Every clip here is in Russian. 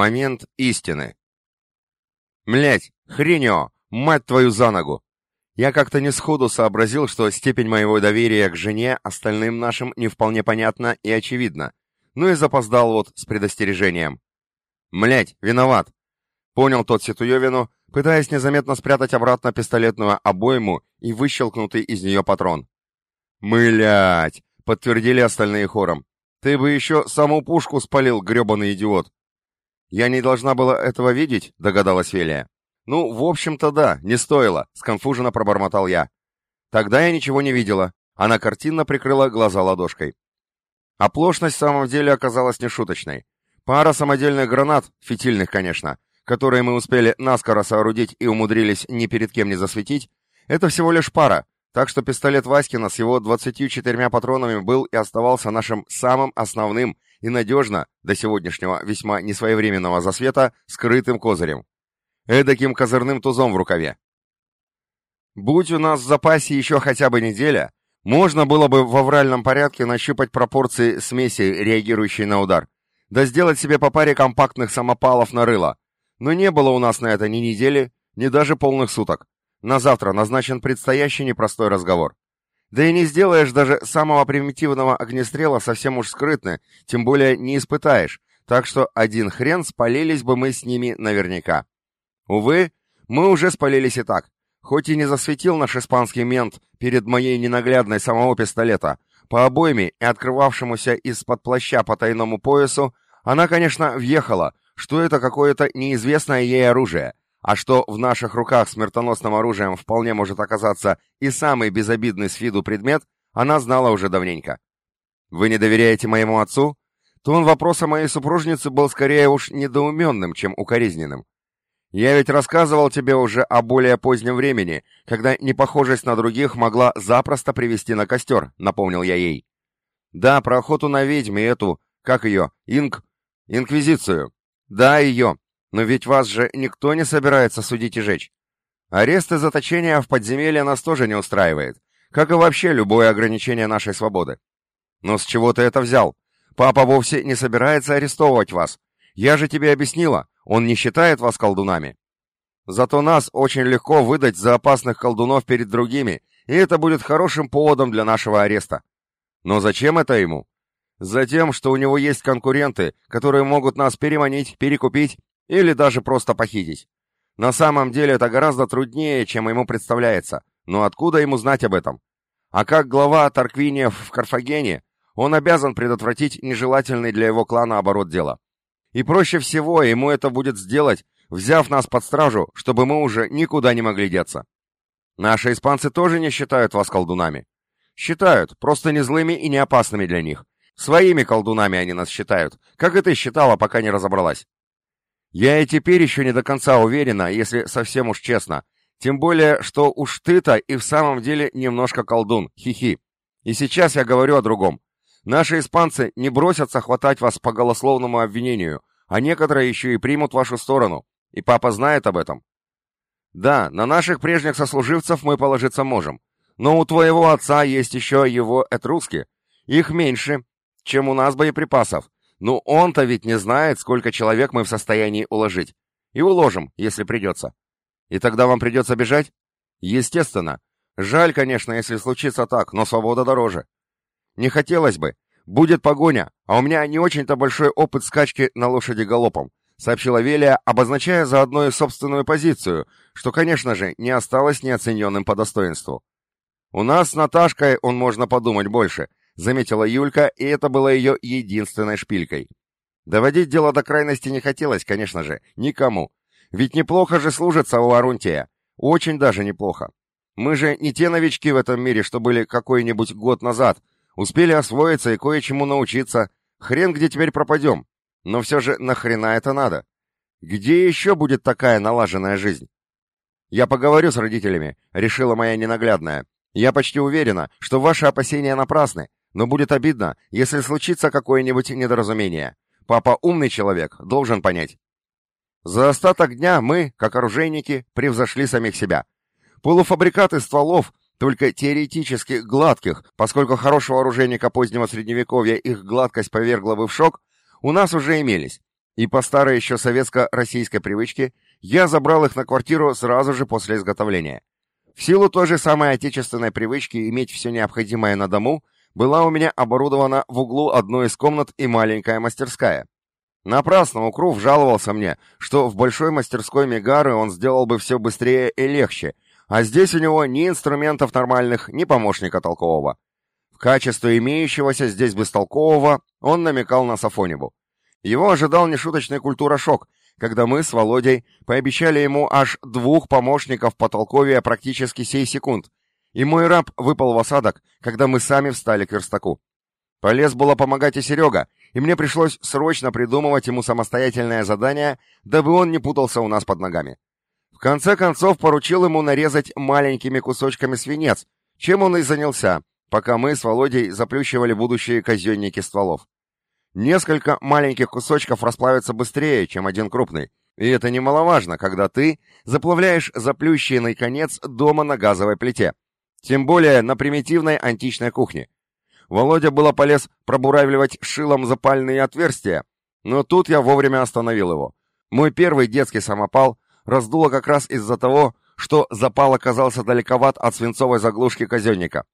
Момент истины. Млять, хреньо, мать твою за ногу! Я как-то не сходу сообразил, что степень моего доверия к жене остальным нашим не вполне понятна и очевидна. Ну и запоздал вот с предостережением. Млять, виноват. Понял тот Ситуевину, пытаясь незаметно спрятать обратно пистолетную обойму и выщелкнутый из нее патрон. «Млять!» — подтвердили остальные хором. «Ты бы еще саму пушку спалил, гребаный идиот!» «Я не должна была этого видеть?» — догадалась Велия. «Ну, в общем-то, да, не стоило», — сконфуженно пробормотал я. «Тогда я ничего не видела». Она картинно прикрыла глаза ладошкой. Оплошность в самом деле оказалась нешуточной. Пара самодельных гранат, фитильных, конечно, которые мы успели наскоро соорудить и умудрились ни перед кем не засветить, это всего лишь пара, так что пистолет Васькина с его 24 патронами был и оставался нашим самым основным и надежно, до сегодняшнего весьма несвоевременного засвета, скрытым козырем. Эдаким козырным тузом в рукаве. Будь у нас в запасе еще хотя бы неделя, можно было бы в авральном порядке нащупать пропорции смеси, реагирующей на удар, да сделать себе по паре компактных самопалов на рыло. Но не было у нас на это ни недели, ни даже полных суток. На завтра назначен предстоящий непростой разговор. Да и не сделаешь даже самого примитивного огнестрела совсем уж скрытно, тем более не испытаешь, так что один хрен спалились бы мы с ними наверняка. Увы, мы уже спалились и так. Хоть и не засветил наш испанский мент перед моей ненаглядной самого пистолета, по обойме и открывавшемуся из-под плаща по тайному поясу, она, конечно, въехала, что это какое-то неизвестное ей оружие, а что в наших руках смертоносным оружием вполне может оказаться и самый безобидный с виду предмет, она знала уже давненько. Вы не доверяете моему отцу? Тон вопроса моей супружницы был скорее уж недоуменным, чем укоризненным. Я ведь рассказывал тебе уже о более позднем времени, когда непохожесть на других могла запросто привести на костер, напомнил я ей. Да, про охоту на ведьме эту, как ее, инк... инквизицию. Да, ее. Но ведь вас же никто не собирается судить и жечь. Арест и заточение в подземелье нас тоже не устраивает, как и вообще любое ограничение нашей свободы. Но с чего ты это взял? Папа вовсе не собирается арестовывать вас. Я же тебе объяснила, он не считает вас колдунами. Зато нас очень легко выдать за опасных колдунов перед другими, и это будет хорошим поводом для нашего ареста. Но зачем это ему? Затем, что у него есть конкуренты, которые могут нас переманить, перекупить или даже просто похитить. На самом деле это гораздо труднее, чем ему представляется, но откуда ему знать об этом? А как глава Тарквиниев в Карфагене, он обязан предотвратить нежелательный для его клана оборот дела. И проще всего ему это будет сделать, взяв нас под стражу, чтобы мы уже никуда не могли деться. Наши испанцы тоже не считают вас колдунами. Считают, просто не злыми и не опасными для них. Своими колдунами они нас считают, как и ты считала, пока не разобралась. Я и теперь еще не до конца уверена, если совсем уж честно. Тем более, что уж ты-то и в самом деле немножко колдун, хихи. И сейчас я говорю о другом. Наши испанцы не бросятся хватать вас по голословному обвинению, а некоторые еще и примут вашу сторону. И папа знает об этом. Да, на наших прежних сослуживцев мы положиться можем. Но у твоего отца есть еще его этруски. Их меньше, чем у нас боеприпасов. Ну он-то ведь не знает, сколько человек мы в состоянии уложить. И уложим, если придется. И тогда вам придется бежать? Естественно. Жаль, конечно, если случится так, но свобода дороже. Не хотелось бы. Будет погоня, а у меня не очень-то большой опыт скачки на лошади галопом, сообщила Велия, обозначая заодно и собственную позицию, что, конечно же, не осталось неоцененным по достоинству. У нас с Наташкой он можно подумать больше — заметила Юлька, и это было ее единственной шпилькой. Доводить дело до крайности не хотелось, конечно же, никому. Ведь неплохо же служится у Арунтия. Очень даже неплохо. Мы же не те новички в этом мире, что были какой-нибудь год назад. Успели освоиться и кое-чему научиться. Хрен где теперь пропадем. Но все же нахрена это надо? Где еще будет такая налаженная жизнь? Я поговорю с родителями, решила моя ненаглядная. Я почти уверена, что ваши опасения напрасны. Но будет обидно, если случится какое-нибудь недоразумение. Папа умный человек, должен понять. За остаток дня мы, как оружейники, превзошли самих себя. Полуфабрикаты стволов, только теоретически гладких, поскольку хорошего оружейника позднего средневековья их гладкость повергла бы в шок, у нас уже имелись. И по старой еще советско-российской привычке я забрал их на квартиру сразу же после изготовления. В силу той же самой отечественной привычки иметь все необходимое на дому, была у меня оборудована в углу одной из комнат и маленькая мастерская. Напрасно Укрув жаловался мне, что в большой мастерской Мегары он сделал бы все быстрее и легче, а здесь у него ни инструментов нормальных, ни помощника толкового. В качестве имеющегося здесь бестолкового он намекал на Сафонибу. Его ожидал нешуточный культура-шок, когда мы с Володей пообещали ему аж двух помощников по толковия практически сей секунд, и мой раб выпал в осадок, когда мы сами встали к верстаку. Полез было помогать и Серега, и мне пришлось срочно придумывать ему самостоятельное задание, дабы он не путался у нас под ногами. В конце концов поручил ему нарезать маленькими кусочками свинец, чем он и занялся, пока мы с Володей заплющивали будущие казенники стволов. Несколько маленьких кусочков расплавятся быстрее, чем один крупный, и это немаловажно, когда ты заплавляешь заплющенный конец дома на газовой плите, тем более на примитивной античной кухне. Володя было полез пробуравливать шилом запальные отверстия, но тут я вовремя остановил его. Мой первый детский самопал раздуло как раз из-за того, что запал оказался далековат от свинцовой заглушки казенника.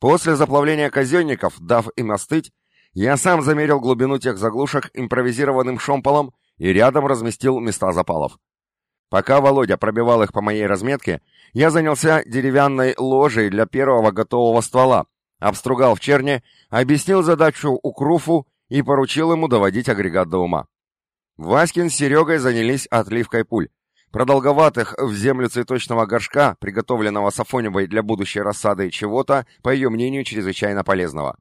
После заплавления казенников, дав им остыть, я сам замерил глубину тех заглушек импровизированным шомполом и рядом разместил места запалов. Пока Володя пробивал их по моей разметке, я занялся деревянной ложей для первого готового ствола, обстругал в черне, объяснил задачу Укруфу и поручил ему доводить агрегат до ума. Васькин с Серегой занялись отливкой пуль. Продолговатых в землю цветочного горшка, приготовленного Сафоневой для будущей рассады чего-то, по ее мнению, чрезвычайно полезного.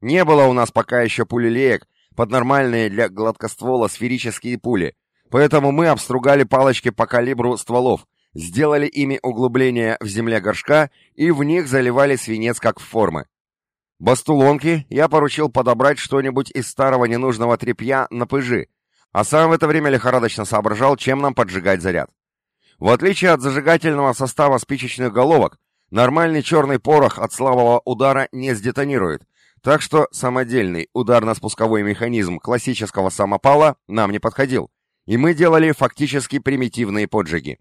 Не было у нас пока еще пулелеек под нормальные для гладкоствола сферические пули, поэтому мы обстругали палочки по калибру стволов, сделали ими углубления в земле горшка и в них заливали свинец как в формы. Бастулонки я поручил подобрать что-нибудь из старого ненужного тряпья на пыжи, а сам в это время лихорадочно соображал, чем нам поджигать заряд. В отличие от зажигательного состава спичечных головок, нормальный черный порох от слабого удара не сдетонирует, так что самодельный ударно-спусковой механизм классического самопала нам не подходил, и мы делали фактически примитивные поджиги.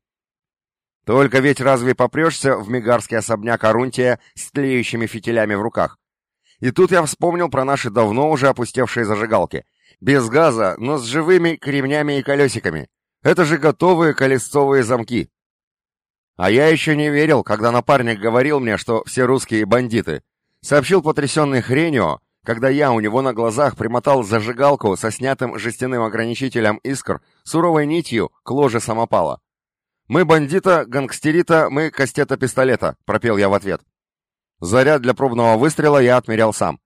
Только ведь разве попрешься в мигарский особняк Арунтия с тлеющими фитилями в руках? И тут я вспомнил про наши давно уже опустевшие зажигалки. Без газа, но с живыми кремнями и колесиками. Это же готовые колесцовые замки. А я еще не верил, когда напарник говорил мне, что все русские бандиты. Сообщил потрясенный Хренио, когда я у него на глазах примотал зажигалку со снятым жестяным ограничителем искр суровой нитью к ложе самопала. «Мы бандита, гангстерита, мы кастета-пистолета», — пропел я в ответ. Заряд для пробного выстрела я отмерял сам.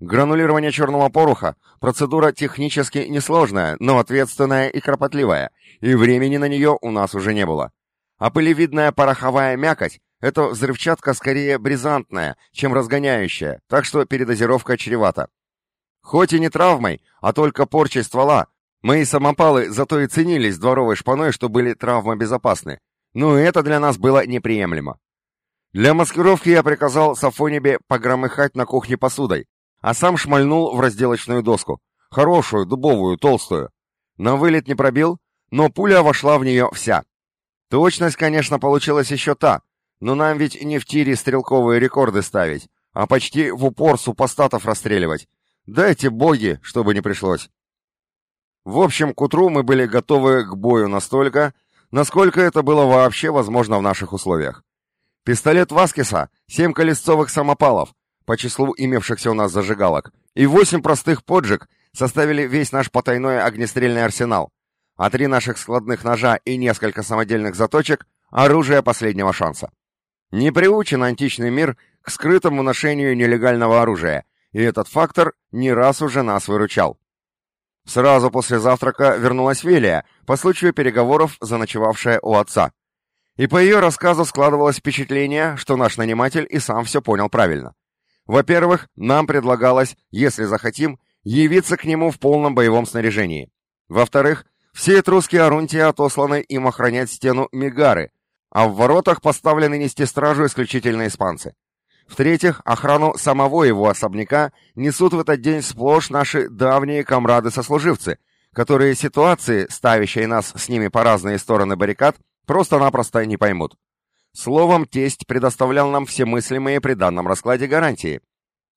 Гранулирование черного пороха – процедура технически несложная, но ответственная и кропотливая, и времени на нее у нас уже не было. А пылевидная пороховая мякоть – это взрывчатка скорее бризантная, чем разгоняющая, так что передозировка чревата. Хоть и не травмой, а только порчей ствола, Мои самопалы зато и ценились дворовой шпаной, что были травмобезопасны. Но это для нас было неприемлемо. Для маскировки я приказал Сафонебе погромыхать на кухне посудой, а сам шмальнул в разделочную доску. Хорошую, дубовую, толстую. На вылет не пробил, но пуля вошла в нее вся. Точность, конечно, получилась еще та, но нам ведь не в тире стрелковые рекорды ставить, а почти в упор супостатов расстреливать. Дайте боги, чтобы не пришлось. В общем, к утру мы были готовы к бою настолько, насколько это было вообще возможно в наших условиях. Пистолет Васкиса, семь колесцовых самопалов, по числу имевшихся у нас зажигалок, и восемь простых поджиг составили весь наш потайной огнестрельный арсенал, а три наших складных ножа и несколько самодельных заточек — оружие последнего шанса. Не приучен античный мир к скрытому ношению нелегального оружия, и этот фактор не раз уже нас выручал. Сразу после завтрака вернулась Велия, по случаю переговоров заночевавшая у отца. И по ее рассказу складывалось впечатление, что наш наниматель и сам все понял правильно. Во-первых, нам предлагалось, если захотим, явиться к нему в полном боевом снаряжении. Во-вторых, все этрусские орунтии отосланы им охранять стену Мегары, а в воротах поставлены нести стражу исключительно испанцы. В-третьих, охрану самого его особняка несут в этот день сплошь наши давние комрады-сослуживцы, которые ситуации, ставящие нас с ними по разные стороны баррикад, просто-напросто не поймут. Словом, тесть предоставлял нам все мыслимые при данном раскладе гарантии.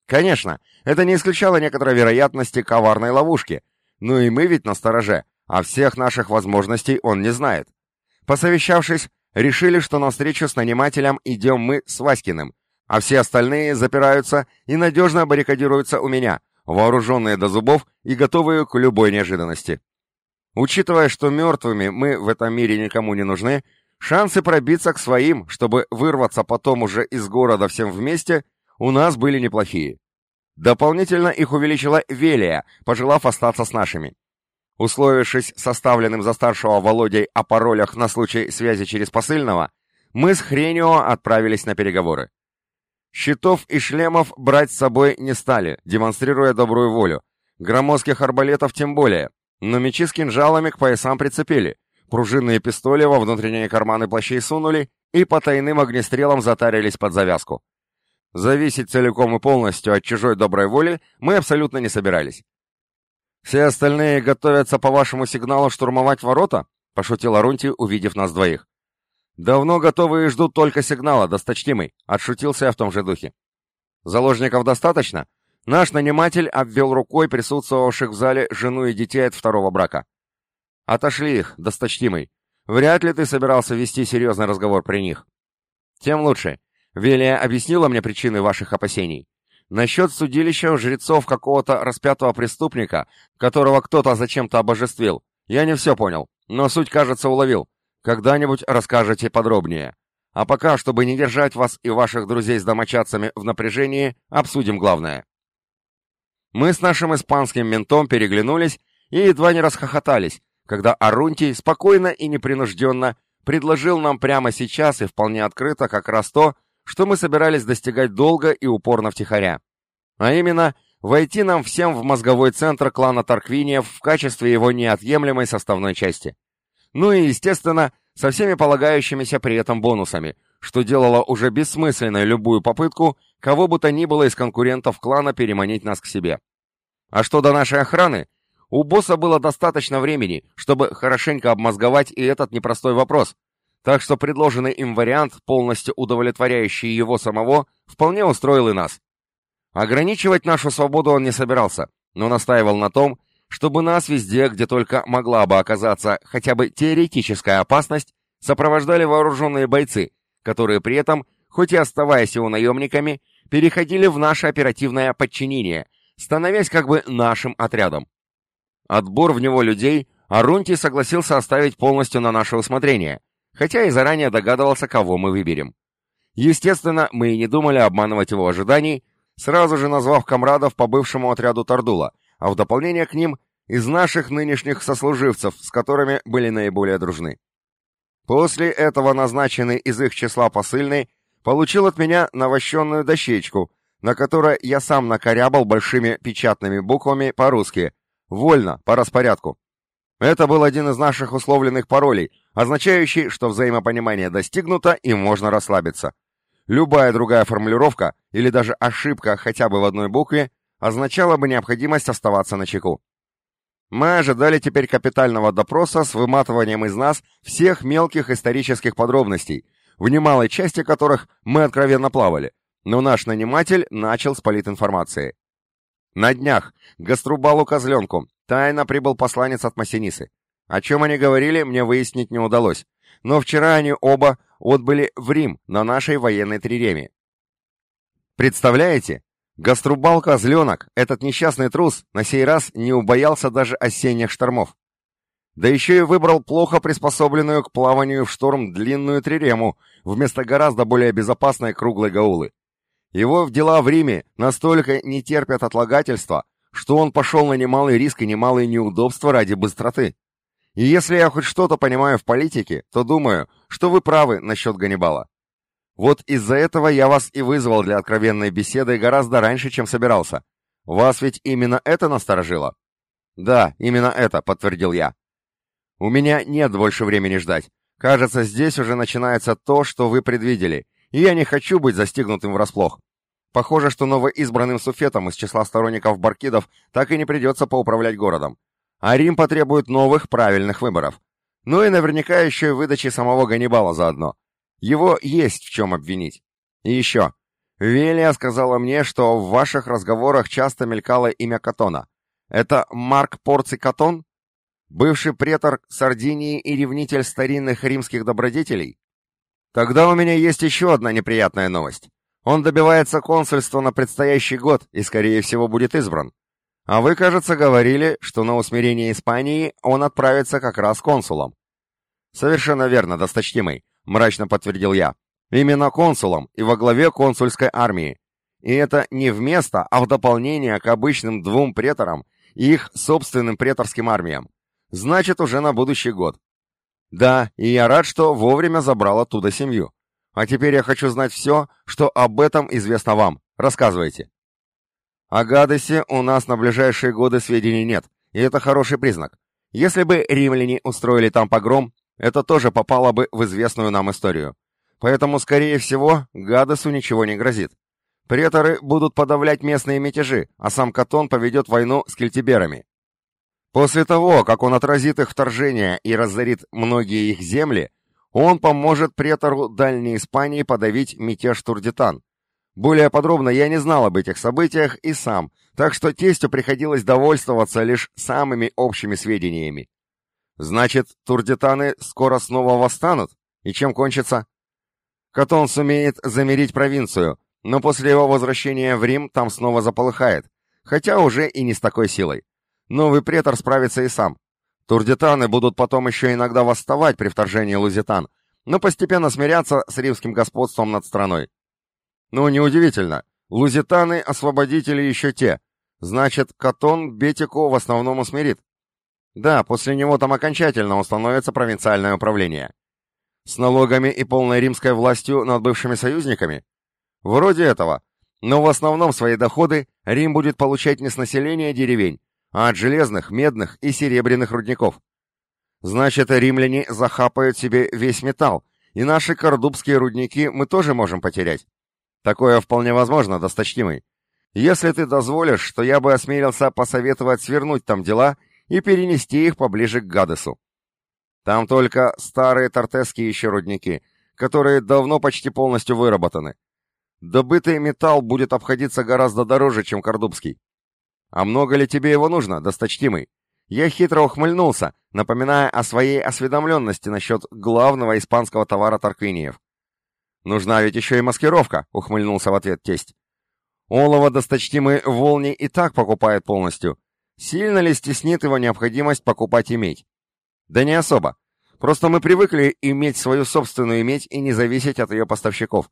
Конечно, это не исключало некоторой вероятности коварной ловушки, но и мы ведь на стороже, а всех наших возможностей он не знает. Посовещавшись, решили, что навстречу с нанимателем идем мы с Васькиным, а все остальные запираются и надежно баррикадируются у меня, вооруженные до зубов и готовые к любой неожиданности. Учитывая, что мертвыми мы в этом мире никому не нужны, шансы пробиться к своим, чтобы вырваться потом уже из города всем вместе, у нас были неплохие. Дополнительно их увеличила Велия, пожелав остаться с нашими. Условившись составленным за старшего Володей о паролях на случай связи через посыльного, мы с Хренио отправились на переговоры. Щитов и шлемов брать с собой не стали, демонстрируя добрую волю. Громоздких арбалетов тем более, но мечи с кинжалами к поясам прицепили, пружинные пистоли во внутренние карманы плащей сунули и по тайным огнестрелам затарились под завязку. Зависеть целиком и полностью от чужой доброй воли мы абсолютно не собирались. «Все остальные готовятся по вашему сигналу штурмовать ворота?» — пошутил Арунти, увидев нас двоих. «Давно готовы и ждут только сигнала, досточтимый», — отшутился я в том же духе. «Заложников достаточно?» Наш наниматель обвел рукой присутствовавших в зале жену и детей от второго брака. «Отошли их, досточтимый. Вряд ли ты собирался вести серьезный разговор при них». «Тем лучше. Велия объяснила мне причины ваших опасений. Насчет судилища у жрецов какого-то распятого преступника, которого кто-то зачем-то обожествил, я не все понял, но суть, кажется, уловил. Когда-нибудь расскажете подробнее. А пока, чтобы не держать вас и ваших друзей с домочадцами в напряжении, обсудим главное. Мы с нашим испанским ментом переглянулись и едва не расхохотались, когда Арунтий спокойно и непринужденно предложил нам прямо сейчас и вполне открыто как раз то, что мы собирались достигать долго и упорно втихаря. А именно, войти нам всем в мозговой центр клана Тарквиниев в качестве его неотъемлемой составной части. Ну и, естественно, со всеми полагающимися при этом бонусами, что делало уже бессмысленной любую попытку кого бы то ни было из конкурентов клана переманить нас к себе. А что до нашей охраны, у босса было достаточно времени, чтобы хорошенько обмозговать и этот непростой вопрос, так что предложенный им вариант, полностью удовлетворяющий его самого, вполне устроил и нас. Ограничивать нашу свободу он не собирался, но настаивал на том, чтобы нас везде, где только могла бы оказаться хотя бы теоретическая опасность, сопровождали вооруженные бойцы, которые при этом, хоть и оставаясь его наемниками, переходили в наше оперативное подчинение, становясь как бы нашим отрядом. Отбор в него людей Арунти согласился оставить полностью на наше усмотрение, хотя и заранее догадывался, кого мы выберем. Естественно, мы и не думали обманывать его ожиданий, сразу же назвав комрадов по бывшему отряду Тардула, а в дополнение к ним из наших нынешних сослуживцев, с которыми были наиболее дружны. После этого назначенный из их числа посыльный получил от меня навощенную дощечку, на которой я сам накорябал большими печатными буквами по-русски «Вольно, по распорядку». Это был один из наших условленных паролей, означающий, что взаимопонимание достигнуто и можно расслабиться. Любая другая формулировка или даже ошибка хотя бы в одной букве означало бы необходимость оставаться на чеку. Мы ожидали теперь капитального допроса с выматыванием из нас всех мелких исторических подробностей, в немалой части которых мы откровенно плавали, но наш наниматель начал с политинформации. На днях к Гаструбалу Козленку тайно прибыл посланец от Массинисы. О чем они говорили, мне выяснить не удалось, но вчера они оба отбыли в Рим на нашей военной триреме. Представляете, Гаструбал Козленок, этот несчастный трус, на сей раз не убоялся даже осенних штормов. Да еще и выбрал плохо приспособленную к плаванию в шторм длинную трирему, вместо гораздо более безопасной круглой гаулы. Его в дела в Риме настолько не терпят отлагательства, что он пошел на немалый риск и немалые неудобства ради быстроты. И если я хоть что-то понимаю в политике, то думаю, что вы правы насчет Ганнибала. Вот из-за этого я вас и вызвал для откровенной беседы гораздо раньше, чем собирался. Вас ведь именно это насторожило? Да, именно это, подтвердил я. У меня нет больше времени ждать. Кажется, здесь уже начинается то, что вы предвидели, и я не хочу быть застигнутым врасплох. Похоже, что новоизбранным суфетом из числа сторонников Баркидов так и не придется поуправлять городом. А Рим потребует новых правильных выборов. Ну и наверняка еще и выдачи самого Ганнибала заодно. Его есть в чем обвинить. И еще. Велия сказала мне, что в ваших разговорах часто мелькало имя Катона. Это Марк Порций Катон? Бывший претор Сардинии и ревнитель старинных римских добродетелей? Тогда у меня есть еще одна неприятная новость. Он добивается консульства на предстоящий год и, скорее всего, будет избран. А вы, кажется, говорили, что на усмирение Испании он отправится как раз консулом. Совершенно верно, досточтимый, мрачно подтвердил я. Именно консулом и во главе консульской армии. И это не вместо, а в дополнение к обычным двум преторам и их собственным преторским армиям. Значит, уже на будущий год. Да, и я рад, что вовремя забрал оттуда семью. А теперь я хочу знать все, что об этом известно вам. Рассказывайте. О Гадесе у нас на ближайшие годы сведений нет, и это хороший признак. Если бы римляне устроили там погром, это тоже попало бы в известную нам историю. Поэтому, скорее всего, Гадесу ничего не грозит. Преторы будут подавлять местные мятежи, а сам Катон поведет войну с кельтиберами. После того, как он отразит их вторжение и разорит многие их земли, он поможет претору Дальней Испании подавить мятеж Турдитан. Более подробно я не знал об этих событиях и сам, так что тестю приходилось довольствоваться лишь самыми общими сведениями. Значит, турдитаны скоро снова восстанут? И чем кончится? Катон сумеет замерить провинцию, но после его возвращения в Рим там снова заполыхает, хотя уже и не с такой силой. Новый претор справится и сам. Турдитаны будут потом еще иногда восставать при вторжении лузитан, но постепенно смиряться с римским господством над страной. Ну, неудивительно. Лузитаны — освободители еще те. Значит, Катон Бетику в основном усмирит. Да, после него там окончательно установится провинциальное управление. С налогами и полной римской властью над бывшими союзниками? Вроде этого. Но в основном свои доходы Рим будет получать не с населения деревень, а от железных, медных и серебряных рудников. Значит, римляне захапают себе весь металл, и наши кордубские рудники мы тоже можем потерять. Такое вполне возможно, досточтимый. Если ты дозволишь, то я бы осмелился посоветовать свернуть там дела и перенести их поближе к Гадесу. Там только старые тартесские еще рудники, которые давно почти полностью выработаны. Добытый металл будет обходиться гораздо дороже, чем кордубский. А много ли тебе его нужно, досточтимый? Я хитро ухмыльнулся, напоминая о своей осведомленности насчет главного испанского товара Тарквиниев. «Нужна ведь еще и маскировка», — ухмыльнулся в ответ тесть. «Олово досточтимый волни и так покупает полностью. Сильно ли стеснит его необходимость покупать и медь? Да не особо. Просто мы привыкли иметь свою собственную медь и не зависеть от ее поставщиков.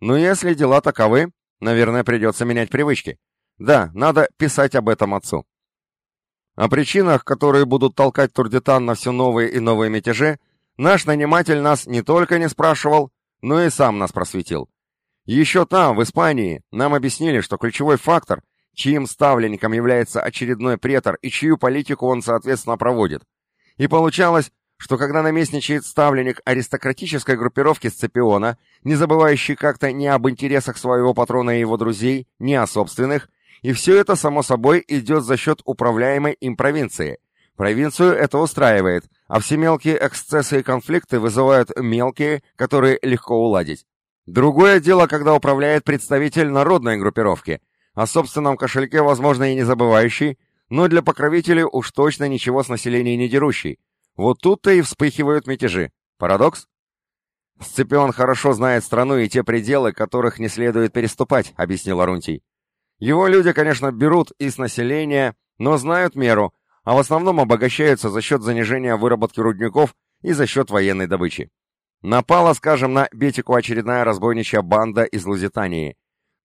Но если дела таковы, наверное, придется менять привычки. Да, надо писать об этом отцу. О причинах, которые будут толкать Турдитан на все новые и новые мятежи, наш наниматель нас не только не спрашивал, но и сам нас просветил. Еще там, в Испании, нам объяснили, что ключевой фактор, чьим ставленником является очередной претор и чью политику он, соответственно, проводит, и получалось, что когда наместничает ставленник аристократической группировки Сципиона, не забывающий как-то ни об интересах своего патрона и его друзей, ни о собственных, и все это, само собой, идет за счет управляемой им провинции. Провинцию это устраивает, а все мелкие эксцессы и конфликты вызывают мелкие, которые легко уладить. Другое дело, когда управляет представитель народной группировки, о собственном кошельке, возможно, и не забывающий, но для покровителей уж точно ничего с населения не дерущий. Вот тут-то и вспыхивают мятежи. Парадокс? Сципион хорошо знает страну и те пределы, которых не следует переступать, объяснил Арунтий. Его люди, конечно, берут из населения, но знают меру, а в основном обогащаются за счет занижения выработки рудников и за счет военной добычи. Напала, скажем, на Бетику очередная разбойничья банда из Лузитании.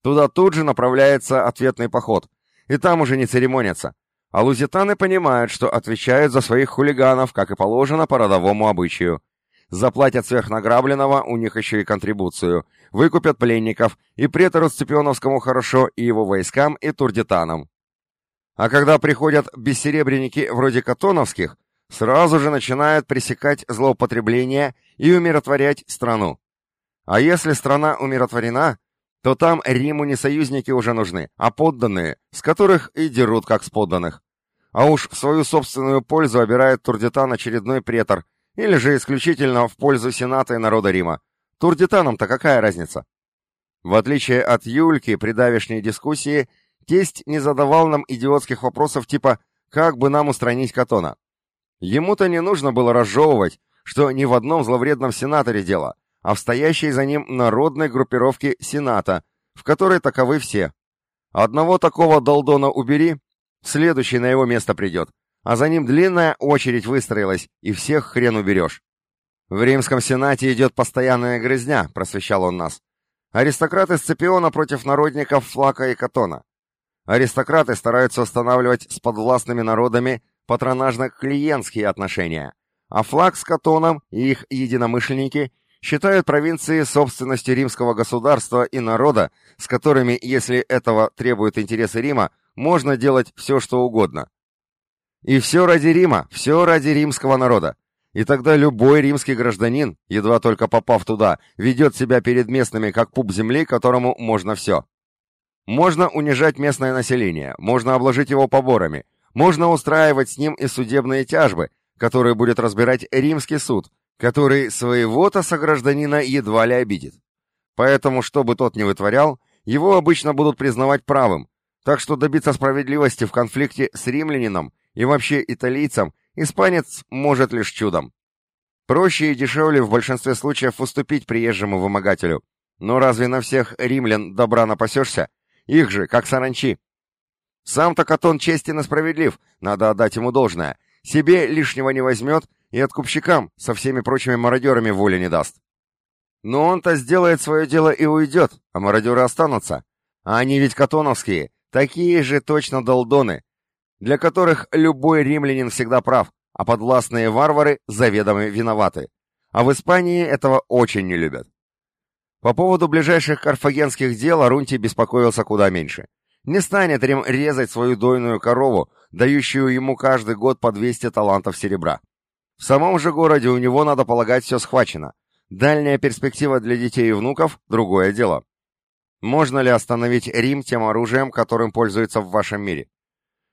Туда тут же направляется ответный поход, и там уже не церемонятся. А лузитаны понимают, что отвечают за своих хулиганов, как и положено по родовому обычаю. Заплатят сверхнаграбленного, у них еще и контрибуцию, выкупят пленников, и претору Сципионовскому хорошо, и его войскам, и турдитанам. А когда приходят бессеребренники вроде катоновских, сразу же начинают пресекать злоупотребление и умиротворять страну. А если страна умиротворена, то там Риму не союзники уже нужны, а подданные, с которых и дерут как с подданных. а уж в свою собственную пользу обирает Турдитан очередной претор, или же исключительно в пользу Сената и народа Рима. Турдитанам-то какая разница? В отличие от Юльки при давешней дискуссии, тесть не задавал нам идиотских вопросов типа «как бы нам устранить Катона?». Ему-то не нужно было разжевывать, что ни в одном зловредном сенаторе дело, а в стоящей за ним народной группировке Сената, в которой таковы все. Одного такого долдона убери, следующий на его место придет, а за ним длинная очередь выстроилась, и всех хрен уберешь. В римском сенате идет постоянная грызня, просвещал он нас. Аристократы Сципиона против народников Флака и Катона. Аристократы стараются устанавливать с подвластными народами патронажно-клиентские отношения, а Флаг с Катоном и их единомышленники считают провинции собственностью римского государства и народа, с которыми, если этого требуют интересы Рима, можно делать все, что угодно. И все ради Рима, все ради римского народа. И тогда любой римский гражданин, едва только попав туда, ведет себя перед местными как пуп земли, которому можно все. Можно унижать местное население, можно обложить его поборами, можно устраивать с ним и судебные тяжбы, которые будет разбирать римский суд, который своего-то согражданина едва ли обидит. Поэтому, что бы тот ни вытворял, его обычно будут признавать правым, так что добиться справедливости в конфликте с римлянином и вообще италийцем испанец может лишь чудом. Проще и дешевле в большинстве случаев уступить приезжему вымогателю. Но разве на всех римлян добра напасешься? Их же, как саранчи. Сам-то Катон честен и справедлив, надо отдать ему должное. Себе лишнего не возьмет и откупщикам со всеми прочими мародерами воли не даст. Но он-то сделает свое дело и уйдет, а мародеры останутся. А они ведь катоновские, такие же точно долдоны, для которых любой римлянин всегда прав, а подвластные варвары заведомо виноваты. А в Испании этого очень не любят. По поводу ближайших карфагенских дел Арунтий беспокоился куда меньше. Не станет Рим резать свою дойную корову, дающую ему каждый год по 200 талантов серебра. В самом же городе у него, надо полагать, все схвачено. Дальняя перспектива для детей и внуков – другое дело. Можно ли остановить Рим тем оружием, которым пользуется в вашем мире?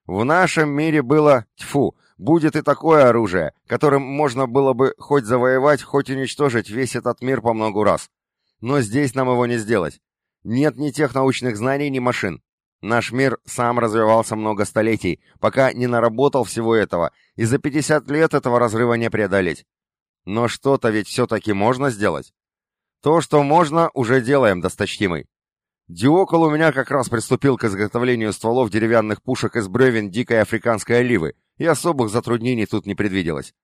В нашем мире было, тьфу, будет и такое оружие, которым можно было бы хоть завоевать, хоть уничтожить весь этот мир по многу раз. Но здесь нам его не сделать. Нет ни тех научных знаний, ни машин. Наш мир сам развивался много столетий, пока не наработал всего этого, и за 50 лет этого разрыва не преодолеть. Но что-то ведь все-таки можно сделать. То, что можно, уже делаем, досточтимый. Диокол у меня как раз приступил к изготовлению стволов деревянных пушек из бревен дикой африканской оливы, и особых затруднений тут не предвиделось.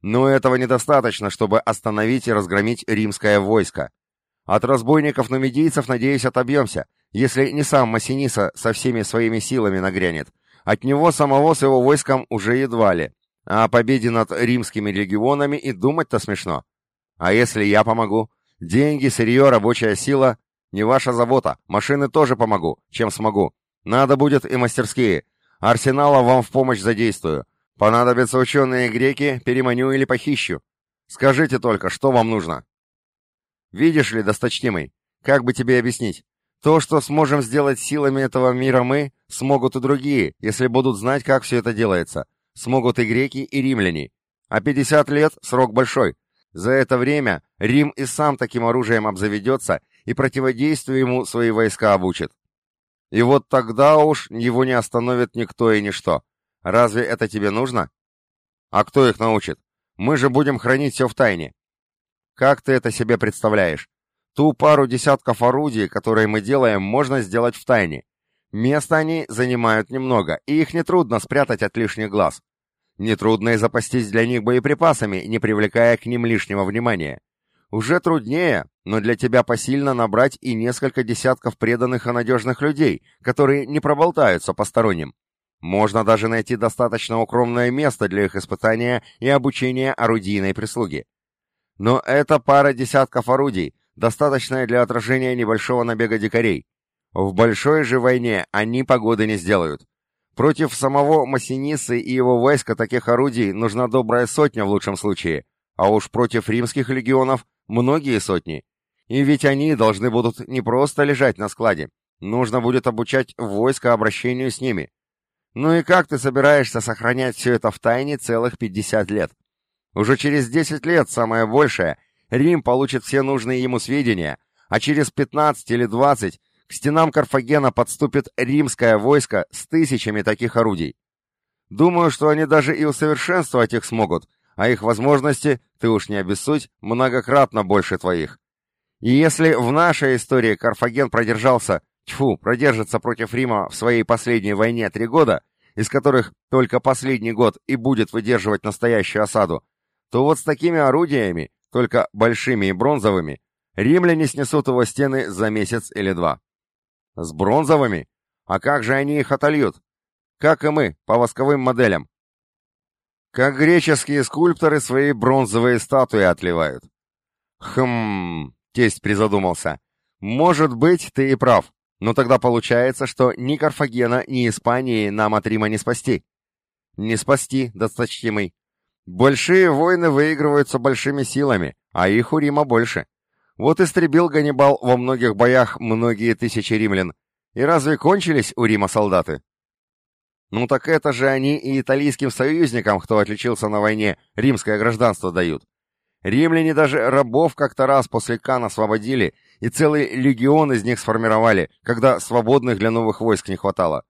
Но этого недостаточно, чтобы остановить и разгромить римское войско. От разбойников-нумидийцев, надеюсь, отобьемся, если не сам Массиниса со всеми своими силами нагрянет. От него самого с его войском уже едва ли. А о победе над римскими легионами и думать-то смешно. А если я помогу? Деньги, сырье, рабочая сила не ваша забота, машины тоже помогу, чем смогу. Надо будет и мастерские. Арсенала вам в помощь задействую. Понадобятся ученые греки, переманю или похищу. Скажите только, что вам нужно? Видишь ли, досточтимый, как бы тебе объяснить? То, что сможем сделать силами этого мира мы, смогут и другие, если будут знать, как все это делается. Смогут и греки, и римляне. А 50 лет — срок большой. За это время Рим и сам таким оружием обзаведется и противодействию ему свои войска обучит. И вот тогда уж его не остановит никто и ничто. Разве это тебе нужно? А кто их научит? Мы же будем хранить все в тайне. Как ты это себе представляешь? Ту пару десятков орудий, которые мы делаем, можно сделать в тайне. Места они занимают немного, и их нетрудно спрятать от лишних глаз. Нетрудно и запастись для них боеприпасами, не привлекая к ним лишнего внимания. Уже труднее, но для тебя посильно набрать и несколько десятков преданных и надежных людей, которые не проболтаются посторонним. Можно даже найти достаточно укромное место для их испытания и обучения орудийной прислуги. Но это пара десятков орудий, достаточная для отражения небольшого набега дикарей. В большой же войне они погоды не сделают. Против самого Массинисы и его войска таких орудий нужна добрая сотня в лучшем случае, а уж против римских легионов многие сотни. И ведь они должны будут не просто лежать на складе, нужно будет обучать войско обращению с ними. Ну и как ты собираешься сохранять все это в тайне целых 50 лет? Уже через 10 лет, самое большее, Рим получит все нужные ему сведения, а через 15 или 20 к стенам Карфагена подступит римское войско с тысячами таких орудий. Думаю, что они даже и усовершенствовать их смогут, а их возможности, ты уж не обессудь, многократно больше твоих. И если в нашей истории Карфаген продержался, тьфу, продержится против Рима в своей последней войне три года, из которых только последний год и будет выдерживать настоящую осаду, то вот с такими орудиями, только большими и бронзовыми, римляне снесут его стены за месяц или два. С бронзовыми? А как же они их отольют? Как и мы, по восковым моделям. Как греческие скульпторы свои бронзовые статуи отливают. Хм, тесть призадумался. Может быть, ты и прав. Но тогда получается, что ни Карфагена, ни Испании нам от Рима не спасти. Не спасти, досточтимый. Большие войны выигрываются большими силами, а их у Рима больше. Вот истребил Ганнибал во многих боях многие тысячи римлян. И разве кончились у Рима солдаты? Ну так это же они и итальянским союзникам, кто отличился на войне, римское гражданство дают. Римляне даже рабов как-то раз после Кан освободили, и целый легион из них сформировали, когда свободных для новых войск не хватало.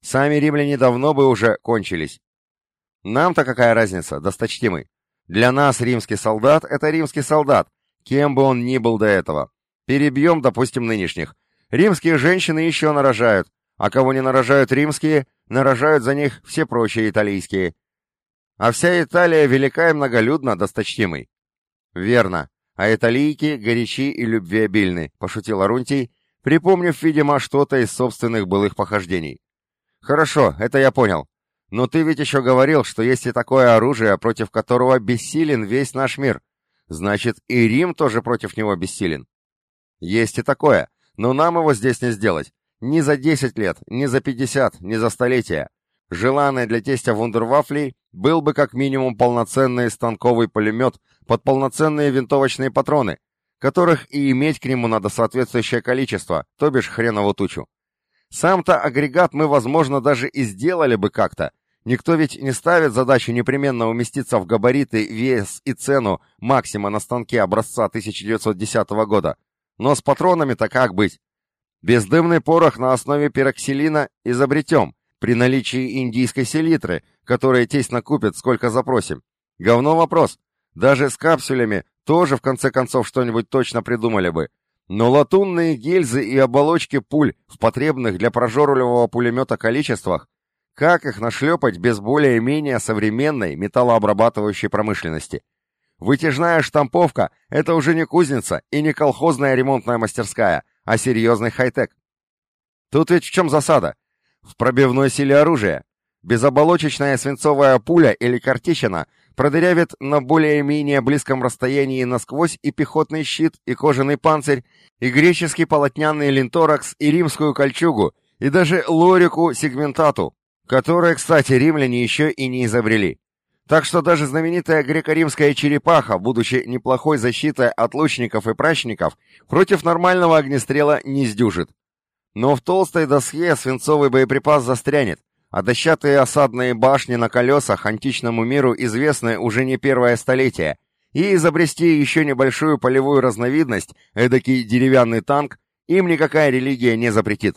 Сами римляне давно бы уже кончились. Нам-то какая разница, досточтимый? Для нас римский солдат — это римский солдат, кем бы он ни был до этого. Перебьем, допустим, нынешних. Римские женщины еще нарожают, а кого не нарожают римские, нарожают за них все прочие италийские. А вся Италия велика и многолюдна, досточтимый. Верно. А италийки горячи и любвеобильны, пошутил Арунтий, припомнив, видимо, что-то из собственных былых похождений. Хорошо, это я понял. Но ты ведь еще говорил, что есть и такое оружие, против которого бессилен весь наш мир. Значит, и Рим тоже против него бессилен. Есть и такое, но нам его здесь не сделать. Ни за 10 лет, ни за 50, ни за столетия. Желанный для тестя вундервафлей был бы как минимум полноценный станковый пулемет под полноценные винтовочные патроны, которых и иметь к нему надо соответствующее количество, то бишь хренову тучу. Сам-то агрегат мы, возможно, даже и сделали бы как-то. Никто ведь не ставит задачу непременно уместиться в габариты, вес и цену Максима на станке образца 1910 года. Но с патронами-то как быть? Бездымный порох на основе пероксилина изобретем, при наличии индийской селитры, которая тесть накупит, сколько запросим. Говно вопрос. Даже с капсулями тоже в конце концов что-нибудь точно придумали бы. Но латунные гильзы и оболочки пуль в потребных для прожорливого пулемета количествах, как их нашлепать без более-менее современной металлообрабатывающей промышленности? Вытяжная штамповка — это уже не кузница и не колхозная ремонтная мастерская — а серьезный хай-тек. Тут ведь в чем засада? В пробивной силе оружия. Безоболочечная свинцовая пуля или картечина продырявит на более-менее близком расстоянии насквозь и пехотный щит, и кожаный панцирь, и греческий полотняный линторакс, и римскую кольчугу, и даже лорику которую, кстати, римляне еще и не изобрели. Так что даже знаменитая греко-римская черепаха, будучи неплохой защитой от лучников и прачников, против нормального огнестрела не сдюжит. Но в толстой доске свинцовый боеприпас застрянет, а дощатые осадные башни на колесах античному миру известны уже не первое столетие, и изобрести еще небольшую полевую разновидность, эдакий деревянный танк, им никакая религия не запретит.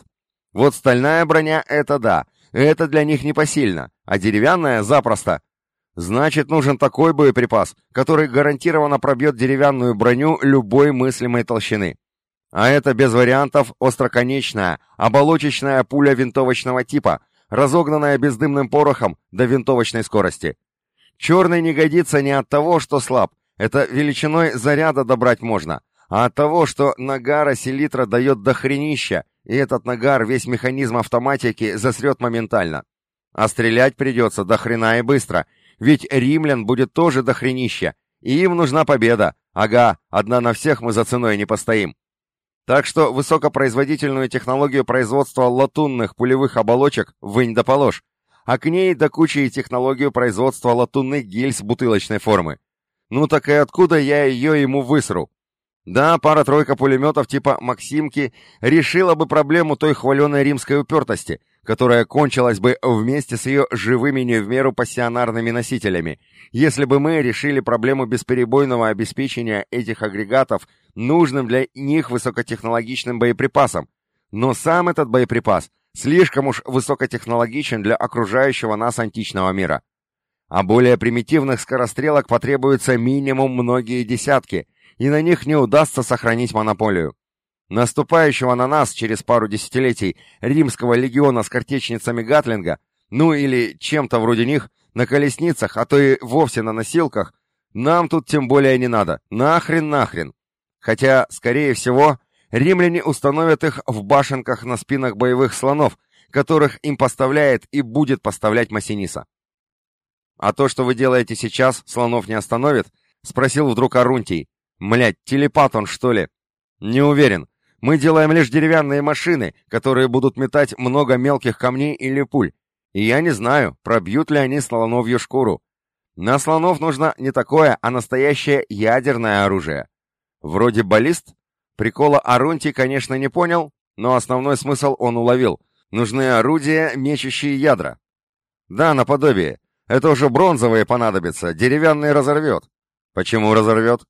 Вот стальная броня — это да, это для них непосильно, а деревянная — запросто — Значит, нужен такой боеприпас, который гарантированно пробьет деревянную броню любой мыслимой толщины. А это без вариантов остроконечная, оболочечная пуля винтовочного типа, разогнанная бездымным порохом до винтовочной скорости. Черный не годится не от того, что слаб, это величиной заряда добрать можно, а от того, что нагара селитра дает дохренища, и этот нагар весь механизм автоматики засрет моментально. А стрелять придется до хрена и быстро, ведь римлян будет тоже дохренища, и им нужна победа. Ага, одна на всех мы за ценой не постоим. Так что высокопроизводительную технологию производства латунных пулевых оболочек вынь да положь, а к ней до кучи и технологию производства латунных гильз бутылочной формы. Ну так и откуда я ее ему высру? Да, пара-тройка пулеметов типа «Максимки» решила бы проблему той хваленой римской упертости, которая кончилась бы вместе с ее живыми не в меру пассионарными носителями, если бы мы решили проблему бесперебойного обеспечения этих агрегатов нужным для них высокотехнологичным боеприпасом. Но сам этот боеприпас слишком уж высокотехнологичен для окружающего нас античного мира. А более примитивных скорострелок потребуется минимум многие десятки, и на них не удастся сохранить монополию. Наступающего на нас через пару десятилетий римского легиона с картечницами Гатлинга, ну или чем-то вроде них, на колесницах, а то и вовсе на носилках, нам тут тем более не надо. Нахрен, нахрен. Хотя, скорее всего, римляне установят их в башенках на спинах боевых слонов, которых им поставляет и будет поставлять Массиниса. «А то, что вы делаете сейчас, слонов не остановит?» — спросил вдруг Арунтий. «Млядь, телепат он, что ли?» «Не уверен. Мы делаем лишь деревянные машины, которые будут метать много мелких камней или пуль. И я не знаю, пробьют ли они слоновью шкуру. На слонов нужно не такое, а настоящее ядерное оружие. Вроде баллист? Прикола Арунти, конечно, не понял, но основной смысл он уловил. Нужны орудия, мечущие ядра. Да, наподобие. Это уже бронзовые понадобятся, деревянные разорвет. Почему разорвет?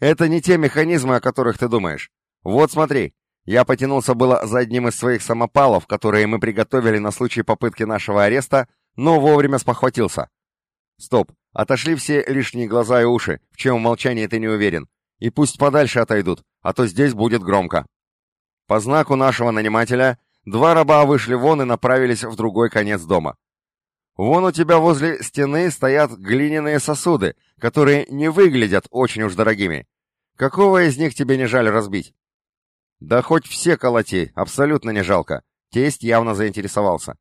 Это не те механизмы, о которых ты думаешь. Вот смотри, я потянулся было за одним из своих самопалов, которые мы приготовили на случай попытки нашего ареста, но вовремя спохватился. Стоп, отошли все лишние глаза и уши, в чем молчании ты не уверен, и пусть подальше отойдут, а то здесь будет громко. По знаку нашего нанимателя два раба вышли вон и направились в другой конец дома. Вон у тебя возле стены стоят глиняные сосуды, которые не выглядят очень уж дорогими. Какого из них тебе не жаль разбить? Да хоть все колоти, абсолютно не жалко. Тесть явно заинтересовался.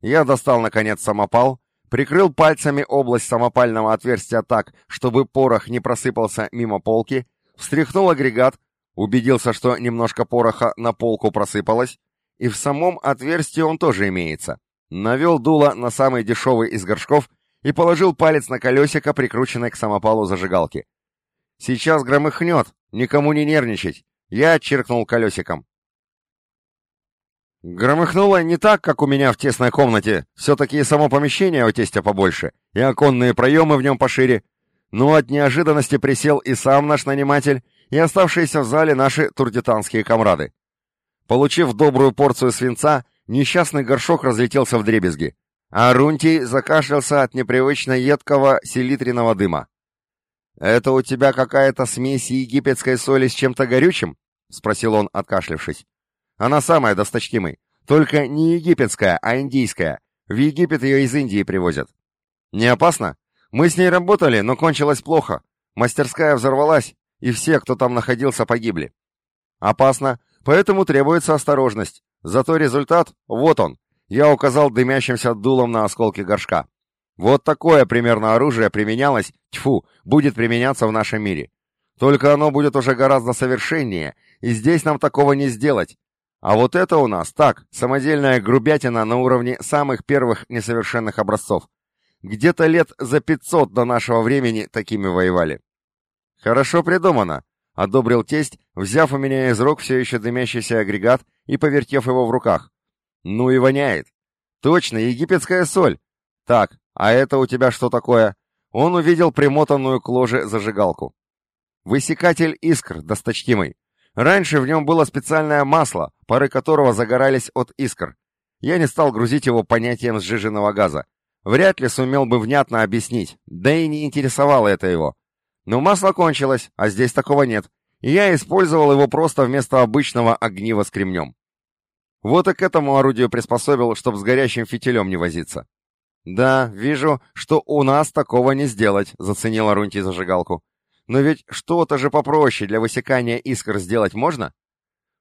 Я достал, наконец, самопал, прикрыл пальцами область самопального отверстия так, чтобы порох не просыпался мимо полки, встряхнул агрегат, убедился, что немножко пороха на полку просыпалось, и в самом отверстии он тоже имеется. Навел дуло на самый дешевый из горшков и положил палец на колесико, прикрученное к самопалу зажигалки. «Сейчас громыхнет, никому не нервничать!» Я черкнул колесиком. Громыхнуло не так, как у меня в тесной комнате. Все-таки само помещение у тестя побольше, и оконные проемы в нем пошире. Но от неожиданности присел и сам наш наниматель, и оставшиеся в зале наши турдитанские комрады. Получив добрую порцию свинца, Несчастный горшок разлетелся в дребезги, а Рунтий закашлялся от непривычно едкого селитренного дыма. «Это у тебя какая-то смесь египетской соли с чем-то горючим?» — спросил он, откашлившись. «Она самая, досточтимый. Только не египетская, а индийская. В Египет ее из Индии привозят». «Не опасно? Мы с ней работали, но кончилось плохо. Мастерская взорвалась, и все, кто там находился, погибли». «Опасно, поэтому требуется осторожность. Зато результат, вот он. Я указал дымящимся дулом на осколки горшка. Вот такое примерно оружие применялось, тьфу, будет применяться в нашем мире. Только оно будет уже гораздо совершеннее, и здесь нам такого не сделать. А вот это у нас, так, самодельная грубятина на уровне самых первых несовершенных образцов. Где-то лет за 500 до нашего времени такими воевали. Хорошо придумано, — одобрил тесть, взяв у меня из рук все еще дымящийся агрегат и повертев его в руках. «Ну и воняет!» «Точно, египетская соль!» «Так, а это у тебя что такое?» Он увидел примотанную к ложе зажигалку. «Высекатель искр, досточтимый. Раньше в нем было специальное масло, пары которого загорались от искр. Я не стал грузить его понятием сжиженного газа. Вряд ли сумел бы внятно объяснить, да и не интересовало это его. Но масло кончилось, а здесь такого нет, и я использовал его просто вместо обычного огнива с кремнем. Вот и к этому орудию приспособил, чтобы с горящим фитилем не возиться. «Да, вижу, что у нас такого не сделать», — заценил Арунтий зажигалку. «Но ведь что-то же попроще для высекания искр сделать можно?»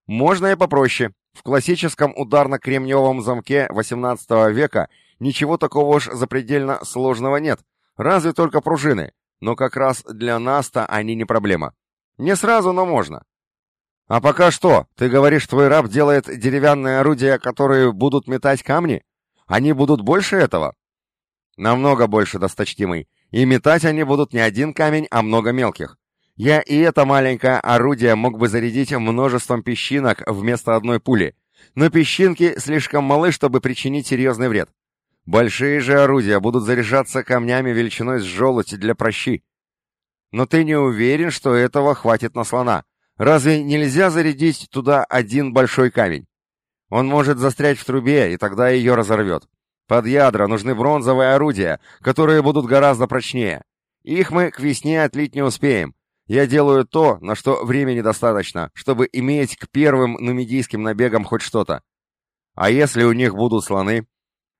«Можно и попроще. В классическом ударно-кремневом замке XVIII века ничего такого уж запредельно сложного нет, разве только пружины, но как раз для нас-то они не проблема. Не сразу, но можно. А пока что, ты говоришь, твой раб делает деревянные орудия, которые будут метать камни? Они будут больше этого? Намного больше, досточтимый. И метать они будут не один камень, а много мелких. Я и это маленькое орудие мог бы зарядить множеством песчинок вместо одной пули. но песчинки слишком малы, чтобы причинить серьезный вред. Большие же орудия будут заряжаться камнями величиной с желудь для прощи. Но ты не уверен, что этого хватит на слона. Разве нельзя зарядить туда один большой камень? Он может застрять в трубе, и тогда ее разорвет. Под ядра нужны бронзовые орудия, которые будут гораздо прочнее. Их мы к весне отлить не успеем. Я делаю то, на что времени достаточно, чтобы иметь к первым нумидийским набегам хоть что-то. А если у них будут слоны?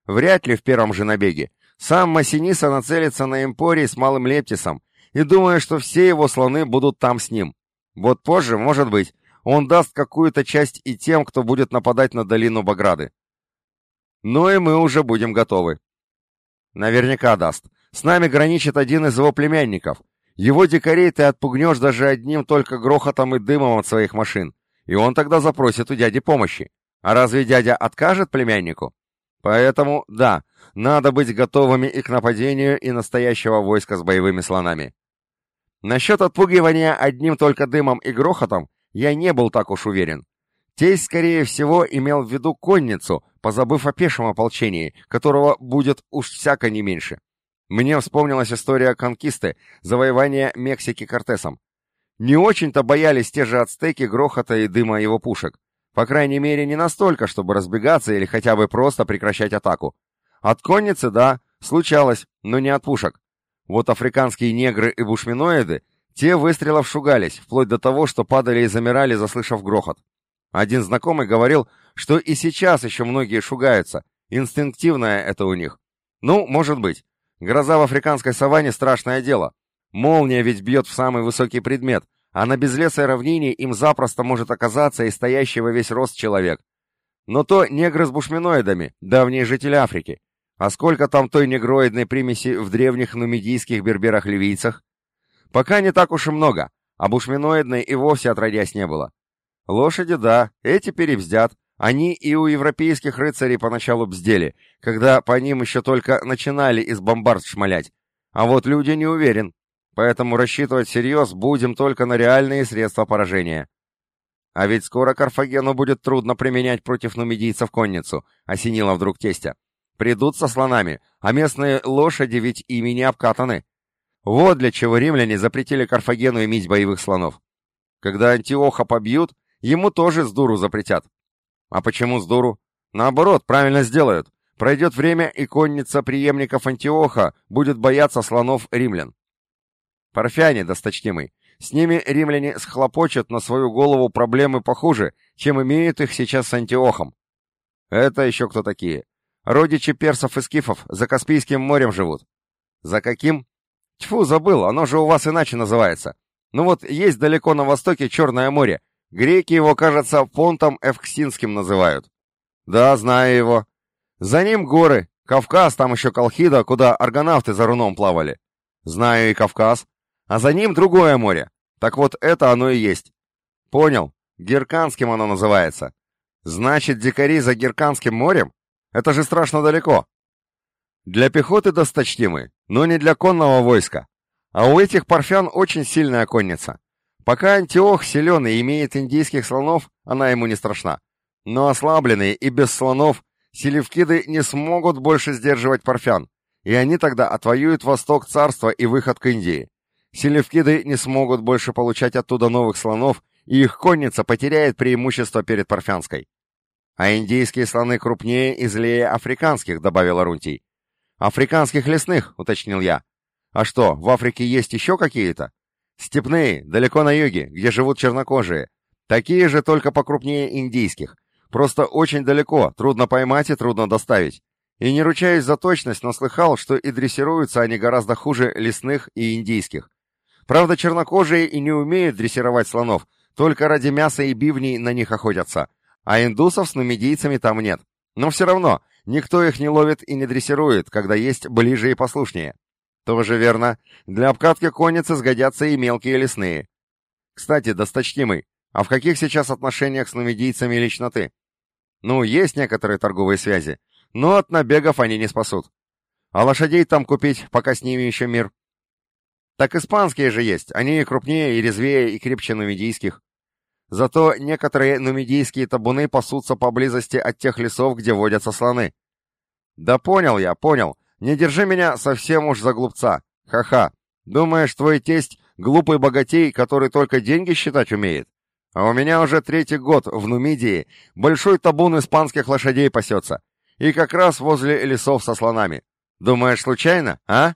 Вряд ли в первом же набеге. Сам Массиниса нацелится на Эмпорий с малым Лептисом, и думаю, что все его слоны будут там с ним. Вот позже, может быть, он даст какую-то часть и тем, кто будет нападать на долину Баграды. Ну и мы уже будем готовы. Наверняка даст. С нами граничит один из его племянников. Его дикарей ты отпугнешь даже одним только грохотом и дымом от своих машин. И он тогда запросит у дяди помощи. А разве дядя откажет племяннику? Поэтому, да, надо быть готовыми и к нападению и настоящего войска с боевыми слонами. Насчет отпугивания одним только дымом и грохотом я не был так уж уверен. Тесть, скорее всего, имел в виду конницу, позабыв о пешем ополчении, которого будет уж всяко не меньше. Мне вспомнилась история конкисты, завоевания Мексики Кортесом. Не очень-то боялись те же ацтеки грохота и дыма его пушек. По крайней мере, не настолько, чтобы разбегаться или хотя бы просто прекращать атаку. От конницы, да, случалось, но не от пушек. Вот африканские негры и бушминоиды, те выстрелов шугались, вплоть до того, что падали и замирали, заслышав грохот. Один знакомый говорил, что и сейчас еще многие шугаются, инстинктивное это у них. Ну, может быть. Гроза в африканской саванне страшное дело. Молния ведь бьет в самый высокий предмет, а на безлесой равнине им запросто может оказаться и стоящий во весь рост человек. Но то негры с бушминоидами, давние жители Африки. А сколько там той негроидной примеси в древних нумидийских берберах-ливийцах? Пока не так уж и много, а бушминоидной и вовсе отродясь не было. Лошади, да, эти перебздят. Они и у европейских рыцарей поначалу бздели, когда по ним еще только начинали из бомбард шмалять. А вот люди не уверен, поэтому рассчитывать всерьез будем только на реальные средства поражения. А ведь скоро Карфагену будет трудно применять против нумидийцев конницу, осенило вдруг тестя. Придут со слонами, а местные лошади ведь ими не обкатаны. Вот для чего римляне запретили Карфагену иметь боевых слонов. Когда Антиоха побьют, ему тоже с дуру запретят. А почему с дуру? Наоборот, правильно сделают. Пройдет время, и конница преемников Антиоха будет бояться слонов римлян. Парфяне, досточтимый, с ними римляне схлопочут на свою голову проблемы похуже, чем имеют их сейчас с Антиохом. Это еще кто такие? Родичи персов и скифов за Каспийским морем живут. За каким? Тьфу, забыл, оно же у вас иначе называется. Ну вот, есть далеко на востоке Черное море. Греки его, кажется, понтом Эвксинским называют. Да, знаю его. За ним горы. Кавказ, там еще Колхида, куда аргонавты за руном плавали. Знаю и Кавказ. А за ним другое море. Так вот, это оно и есть. Понял. Герканским оно называется. Значит, дикари за Герканским морем? Это же страшно далеко. Для пехоты досточтимы, но не для конного войска. А у этих парфян очень сильная конница. Пока Антиох силен и имеет индийских слонов, она ему не страшна. Но ослабленные и без слонов, селевкиды не смогут больше сдерживать парфян, и они тогда отвоюют восток царства и выход к Индии. Селевкиды не смогут больше получать оттуда новых слонов, и их конница потеряет преимущество перед парфянской. А индийские слоны крупнее и злее африканских, добавил Арунтий. «Африканских лесных», — уточнил я. «А что, в Африке есть еще какие-то?» «Степные, далеко на юге, где живут чернокожие. Такие же, только покрупнее индийских. Просто очень далеко, трудно поймать и трудно доставить. И не ручаюсь за точность, но слыхал, что и дрессируются они гораздо хуже лесных и индийских. Правда, чернокожие и не умеют дрессировать слонов, только ради мяса и бивней на них охотятся. А индусов с нумидийцами там нет. Но все равно, Никто их не ловит и не дрессирует, когда есть ближе и послушнее. Тоже верно. Для обкатки конницы сгодятся и мелкие лесные. Кстати, досточтимый, а в каких сейчас отношениях с нумидийцами лично ты? Ну, есть некоторые торговые связи, но от набегов они не спасут. А лошадей там купить, пока с ними еще мир. Так испанские же есть, они и крупнее, и резвее, и крепче нумидийских. Зато некоторые нумидийские табуны пасутся поблизости от тех лесов, где водятся слоны. Да понял я, понял. Не держи меня совсем уж за глупца. Ха-ха. Думаешь, твой тесть глупый богатей, который только деньги считать умеет? А у меня уже третий год в Нумидии большой табун испанских лошадей пасется. И как раз возле лесов со слонами. Думаешь, случайно, а?